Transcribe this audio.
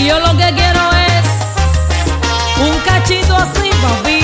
Y yo lo que quiero es un cachito así, papi.